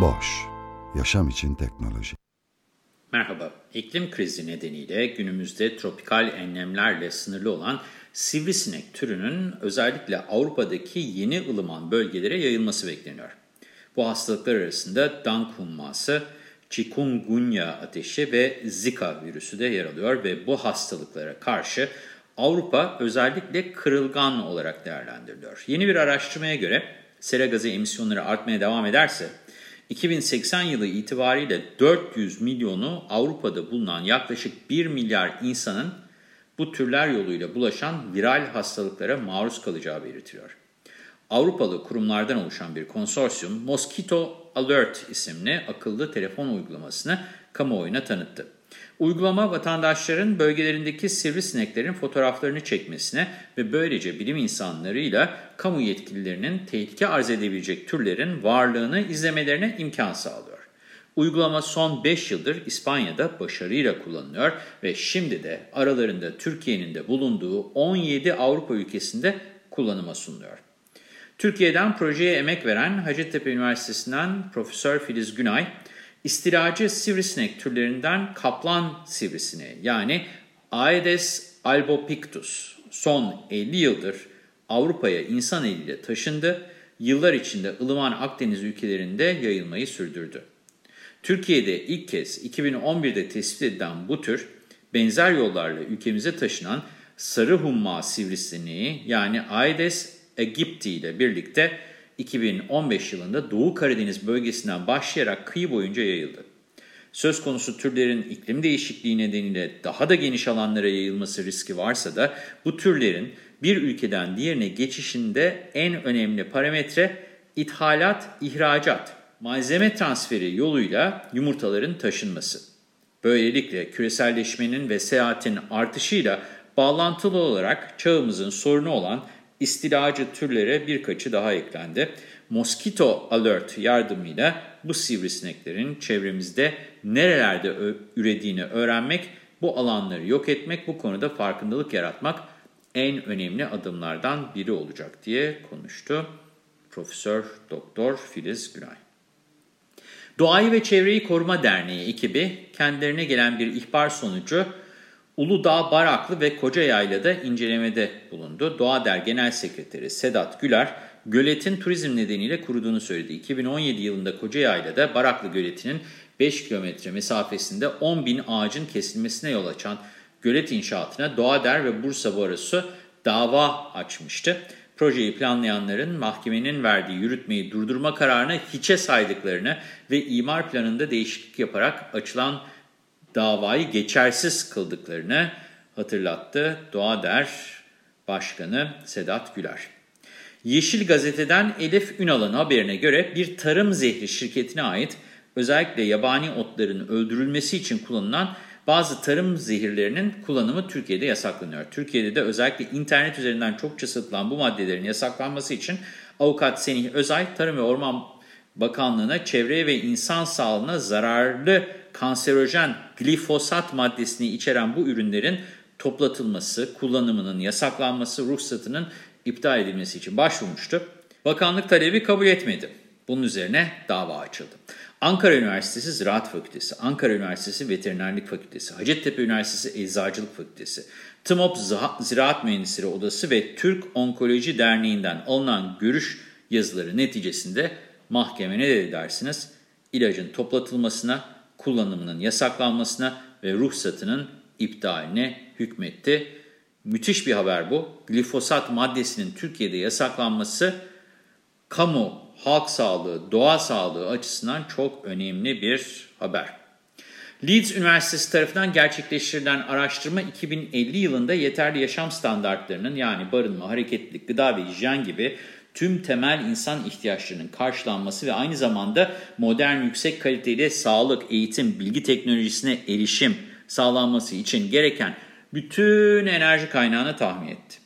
Boş, yaşam için teknoloji. Merhaba, iklim krizi nedeniyle günümüzde tropikal enlemlerle sınırlı olan sivrisinek türünün özellikle Avrupa'daki yeni ılıman bölgelere yayılması bekleniyor. Bu hastalıklar arasında dank humması, chikungunya ateşi ve zika virüsü de yer alıyor ve bu hastalıklara karşı Avrupa özellikle kırılgan olarak değerlendiriliyor. Yeni bir araştırmaya göre sera gazı emisyonları artmaya devam ederse 2080 yılı itibariyle 400 milyonu Avrupa'da bulunan yaklaşık 1 milyar insanın bu türler yoluyla bulaşan viral hastalıklara maruz kalacağı belirtiliyor. Avrupalı kurumlardan oluşan bir konsorsiyum Mosquito Alert isimli akıllı telefon uygulamasını kamuoyuna tanıttı. Uygulama vatandaşların bölgelerindeki sivrisineklerin fotoğraflarını çekmesine ve böylece bilim insanlarıyla kamu yetkililerinin tehlike arz edebilecek türlerin varlığını izlemelerine imkan sağlıyor. Uygulama son 5 yıldır İspanya'da başarıyla kullanılıyor ve şimdi de aralarında Türkiye'nin de bulunduğu 17 Avrupa ülkesinde kullanıma sunuluyor. Türkiye'den projeye emek veren Hacettepe Üniversitesi'nden Profesör Filiz Günay, istilacı sivrisinek türlerinden kaplan sivrisineği yani Aedes albopictus son 50 yıldır Avrupa'ya insan eliyle taşındı, yıllar içinde ılıman Akdeniz ülkelerinde yayılmayı sürdürdü. Türkiye'de ilk kez 2011'de tespit edilen bu tür benzer yollarla ülkemize taşınan sarı humma sivrisineği yani Aedes aegypti ile birlikte 2015 yılında Doğu Karadeniz bölgesinden başlayarak kıyı boyunca yayıldı. Söz konusu türlerin iklim değişikliği nedeniyle daha da geniş alanlara yayılması riski varsa da bu türlerin bir ülkeden diğerine geçişinde en önemli parametre ithalat, ihracat, malzeme transferi yoluyla yumurtaların taşınması. Böylelikle küreselleşmenin ve seyahatin artışıyla bağlantılı olarak çağımızın sorunu olan istilacı türlere birkaçı daha eklendi. Mosquito Alert yardımıyla bu sivrisineklerin çevremizde nerelerde ürediğini öğrenmek, bu alanları yok etmek, bu konuda farkındalık yaratmak en önemli adımlardan biri olacak diye konuştu Profesör Doktor Filiz Günay. Doğayı ve Çevreyi Koruma Derneği ekibi kendilerine gelen bir ihbar sonucu Uludağ, Baraklı ve Kocayayla'da incelemede bulundu. Doğader Genel Sekreteri Sedat Güler, göletin turizm nedeniyle kuruduğunu söyledi. 2017 yılında Kocayayla'da Baraklı Göleti'nin 5 kilometre mesafesinde 10 bin ağacın kesilmesine yol açan gölet inşaatına Doğader ve Bursa Barosu dava açmıştı. Projeyi planlayanların mahkemenin verdiği yürütmeyi durdurma kararını hiçe saydıklarını ve imar planında değişiklik yaparak açılan davayı geçersiz kıldıklarını hatırlattı Doğader Başkanı Sedat Güler. Yeşil Gazete'den Elif Ünal'ın haberine göre bir tarım zehri şirketine ait özellikle yabani otların öldürülmesi için kullanılan bazı tarım zehirlerinin kullanımı Türkiye'de yasaklanıyor. Türkiye'de de özellikle internet üzerinden çokça satılan bu maddelerin yasaklanması için avukat Senih Özay, Tarım ve Orman Bakanlığı'na çevreye ve insan sağlığına zararlı kanserojen glifosat maddesini içeren bu ürünlerin toplatılması, kullanımının yasaklanması, ruhsatının iptal edilmesi için başvurmuştu. Bakanlık talebi kabul etmedi. Bunun üzerine dava açıldı. Ankara Üniversitesi Ziraat Fakültesi, Ankara Üniversitesi Veterinerlik Fakültesi, Hacettepe Üniversitesi Eczacılık Fakültesi, TMOP Ziraat Mühendisleri Odası ve Türk Onkoloji Derneği'nden alınan görüş yazıları neticesinde mahkeme ne dedi dersiniz? İlacın toplatılmasına, kullanımının yasaklanmasına ve ruhsatının iptaline hükmetti. Müthiş bir haber bu. Glifosat maddesinin Türkiye'de yasaklanması kamu halk sağlığı, doğa sağlığı açısından çok önemli bir haber. Leeds Üniversitesi tarafından gerçekleştirilen araştırma 2050 yılında yeterli yaşam standartlarının yani barınma, hareketlilik, gıda ve hijyen gibi tüm temel insan ihtiyaçlarının karşılanması ve aynı zamanda modern yüksek kaliteli sağlık, eğitim, bilgi teknolojisine erişim sağlanması için gereken bütün enerji kaynağını tahmin etti.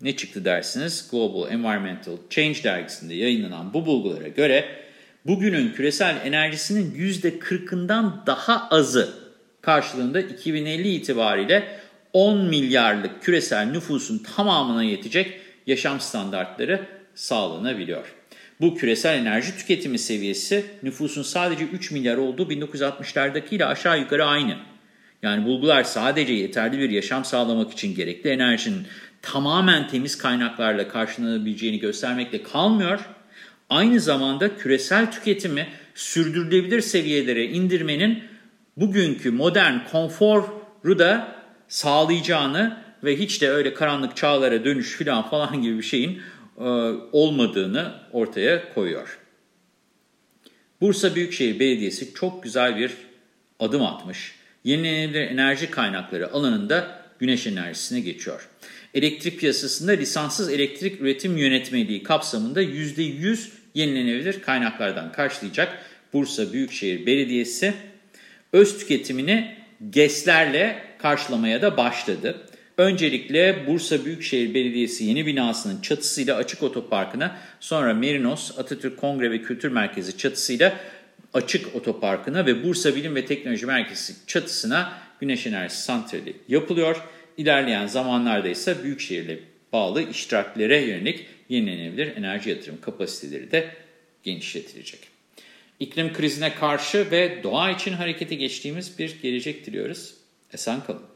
Ne çıktı dersiniz? Global Environmental Change dergisinde yayınlanan bu bulgulara göre bugünün küresel enerjisinin %40'ından daha azı karşılığında 2050 itibariyle 10 milyarlık küresel nüfusun tamamına yetecek yaşam standartları sağlanabiliyor. Bu küresel enerji tüketimi seviyesi nüfusun sadece 3 milyar olduğu 1960'lardakiyle aşağı yukarı aynı. Yani bulgular sadece yeterli bir yaşam sağlamak için gerekli enerjinin tamamen temiz kaynaklarla karşılanabileceğini göstermekle kalmıyor. Aynı zamanda küresel tüketimi sürdürülebilir seviyelere indirmenin bugünkü modern konforu da sağlayacağını ve hiç de öyle karanlık çağlara dönüş falan falan gibi bir şeyin olmadığını ortaya koyuyor. Bursa Büyükşehir Belediyesi çok güzel bir adım atmış. Yenilenebilir enerji kaynakları alanında güneş enerjisine geçiyor. Elektrik piyasasında lisanssız elektrik üretim yönetmeliği kapsamında %100 yenilenebilir kaynaklardan karşılayacak Bursa Büyükşehir Belediyesi öz tüketimini GES'lerle karşılamaya da başladı. Öncelikle Bursa Büyükşehir Belediyesi yeni binasının çatısıyla açık otoparkına, sonra Merinos Atatürk Kongre ve Kültür Merkezi çatısıyla açık otoparkına ve Bursa Bilim ve Teknoloji Merkezi çatısına güneş enerjisi santrali yapılıyor. İlerleyen zamanlarda ise Büyükşehir'le bağlı iştiraklere yönelik yenilenebilir enerji yatırım kapasiteleri de genişletilecek. İklim krizine karşı ve doğa için harekete geçtiğimiz bir gelecek diliyoruz. Esen kalın.